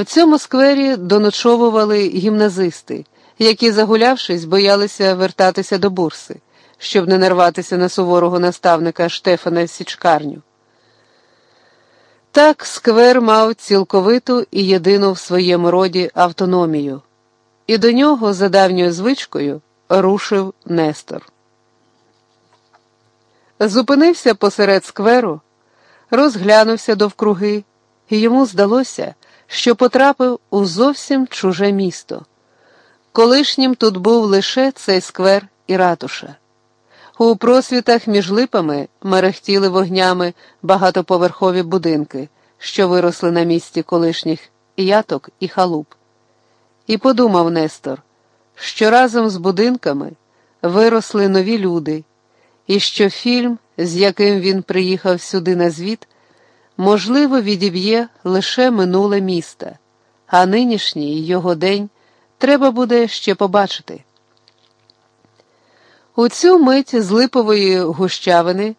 В цьому сквері доночовували гімназисти, які, загулявшись, боялися вертатися до бурси, щоб не нарватися на суворого наставника Штефана Січкарню. Так сквер мав цілковиту і єдину в своєму роді автономію, і до нього, за давньою звичкою, рушив Нестор. Зупинився посеред скверу, розглянувся довкруги, і йому здалося, що потрапив у зовсім чуже місто. Колишнім тут був лише цей сквер і ратуша. У просвітах між липами мерехтіли вогнями багатоповерхові будинки, що виросли на місці колишніх яток і халуп. І подумав Нестор, що разом з будинками виросли нові люди, і що фільм, з яким він приїхав сюди на звіт, можливо, відіб'є лише минуле міста, а нинішній його день треба буде ще побачити. У цю мить з липової гущавини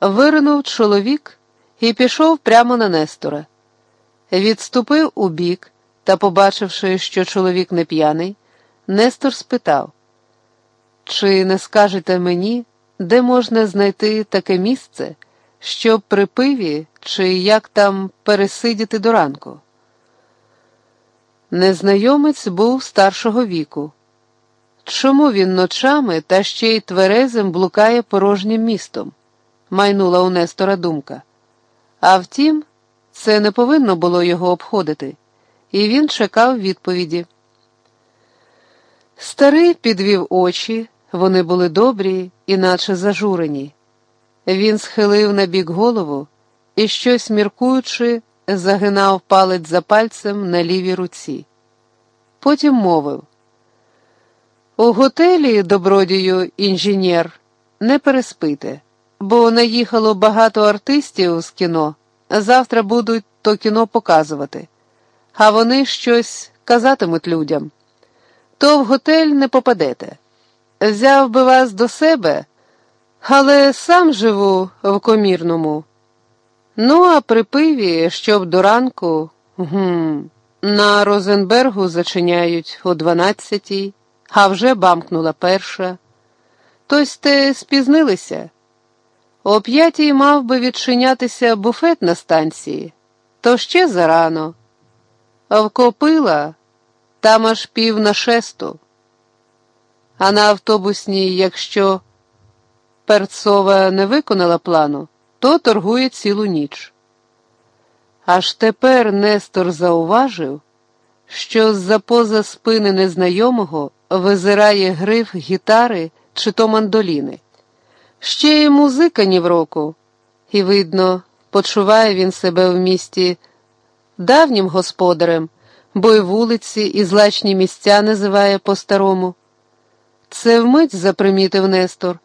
виринув чоловік і пішов прямо на Нестора. Відступив у бік та, побачивши, що чоловік не п'яний, Нестор спитав: Чи не скажете мені, де можна знайти таке місце, щоб при пиві чи як там пересидіти до ранку? Незнайомець був старшого віку. Чому він ночами та ще й тверезим блукає порожнім містом? майнула у Нестора думка. А втім, це не повинно було його обходити, і він чекав відповіді. Старий підвів очі, вони були добрі, іначе зажурені. Він схилив на бік голову і, щось міркуючи, загинав палець за пальцем на лівій руці. Потім мовив. У готелі, добродію інженер, не переспите, бо наїхало багато артистів з кіно. Завтра будуть то кіно показувати, а вони щось казатимуть людям. То в готель не попадете. Взяв би вас до себе, але сам живу в комірному. Ну, а при пиві, щоб до ранку, гм, на Розенбергу зачиняють о дванадцятій а вже бамкнула перша. Тось те спізнилися. О п'ятій мав би відчинятися буфет на станції, то ще зарано. Вкопила там аж пів на шесту. А на автобусній, якщо Перцова не виконала плану, то торгує цілу ніч. Аж тепер Нестор зауважив, що з-за поза спини незнайомого визирає гриф гітари чи то мандоліни. Ще й музика ні в року, і, видно, почуває він себе в місті давнім господарем, бо й вулиці і злачні місця називає по-старому. Це вмить запримітив Нестор,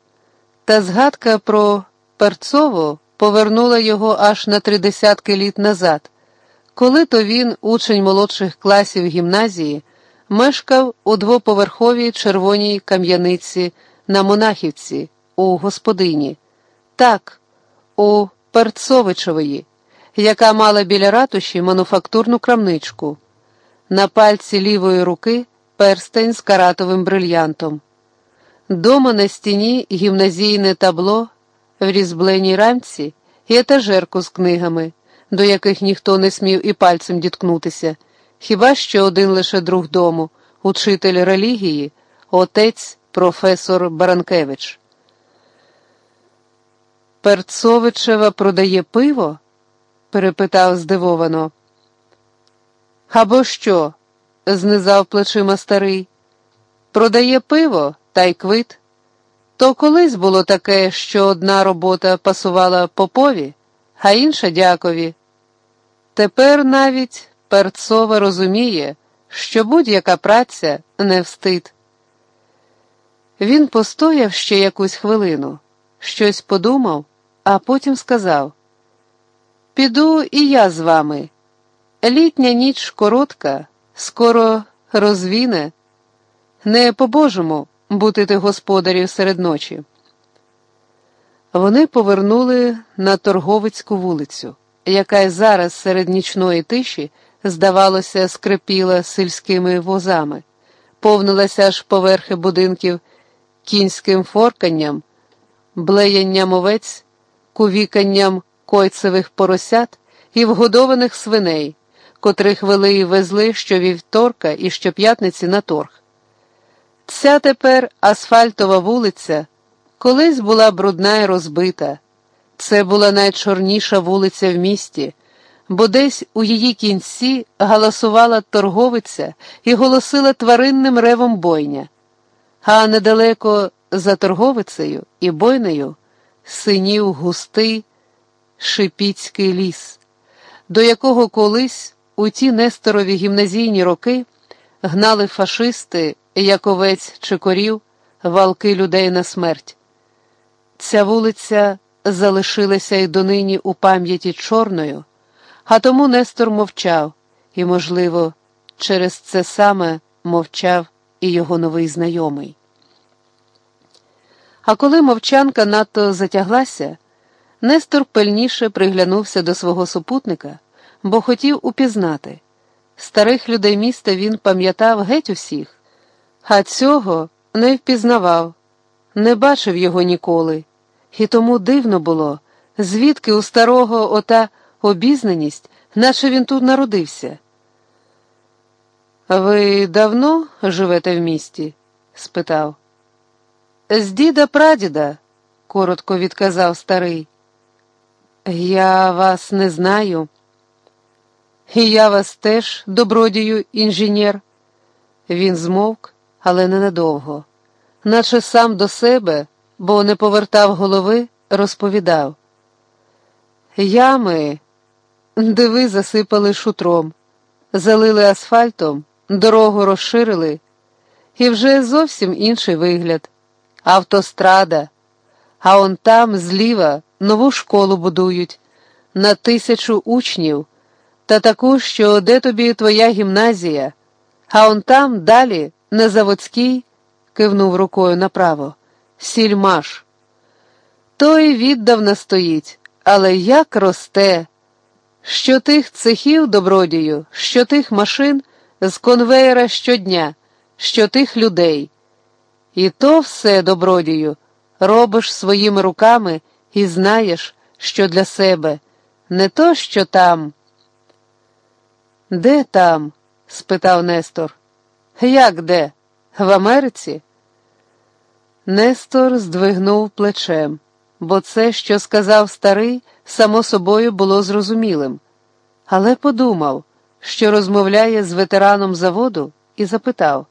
та згадка про Перцову повернула його аж на три десятки літ назад, коли то він, учень молодших класів гімназії, мешкав у двоповерховій червоній кам'яниці на Монахівці у господині, так, у Перцовичової, яка мала біля ратуші мануфактурну крамничку, на пальці лівої руки перстень з каратовим брильянтом. Дома на стіні гімназійне табло в різьбленій рамці і етажерку з книгами, до яких ніхто не смів і пальцем діткнутися. Хіба що один лише друг дому, учитель релігії, отець професор Баранкевич. Перцовичева продає пиво? перепитав здивовано. Або що? знизав плечима старий. Продає пиво та й квит. То колись було таке, що одна робота пасувала попові, а інша дякові. Тепер навіть Перцова розуміє, що будь-яка праця не встид. Він постояв ще якусь хвилину, щось подумав, а потім сказав: Піду і я з вами. Літня ніч коротка, скоро розвіне, не по-божому бути господарів серед ночі. Вони повернули на торговицьку вулицю, яка й зараз серед нічної тиші здавалося, скрипіла сільськими возами, повнилася аж поверхи будинків кінським форканням, блеянням овець, кувіканням койцевих поросят і вгодованих свиней, котрих вели і везли щовівторка і щоп'ятниці на торг. Ця тепер асфальтова вулиця колись була брудна і розбита. Це була найчорніша вулиця в місті, бо десь у її кінці галасувала торговиця і голосила тваринним ревом бойня, а недалеко за торговицею і бойнею синів густий шипіцький ліс, до якого колись у ті несторові гімназійні роки гнали фашисти, як овець чи корів, валки людей на смерть. Ця вулиця залишилася й донині у пам'яті чорною, а тому Нестор мовчав, і, можливо, через це саме мовчав і його новий знайомий. А коли мовчанка надто затяглася, Нестор пильніше приглянувся до свого супутника, бо хотів упізнати. Старих людей міста він пам'ятав геть усіх, а цього не впізнавав, не бачив його ніколи, і тому дивно було, звідки у старого ота обізнаність, наче він тут народився. Ви давно живете в місті? спитав. З діда прадіда, коротко відказав старий. Я вас не знаю. І я вас теж, добродію, інженер. Він змовк, але ненадовго, наче сам до себе, бо не повертав голови, розповідав. Ями, диви, засипали шутром, залили асфальтом, дорогу розширили, і вже зовсім інший вигляд. Автострада, а он там зліва нову школу будують. На тисячу учнів, та таку, що де тобі твоя гімназія, а он там далі, на Заводській, кивнув рукою направо, сільмаш. Той віддавна стоїть, але як росте. Що тих цехів добродію, що тих машин з конвеєра щодня, що тих людей. І то все, добродію, робиш своїми руками і знаєш, що для себе, не то, що там. Де там? спитав Нестор. Як де? В Америці? Нестор здвигнув плечем, бо це, що сказав старий, само собою було зрозумілим, але подумав, що розмовляє з ветераном заводу, і запитав